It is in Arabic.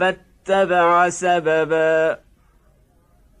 فاتبع سببا.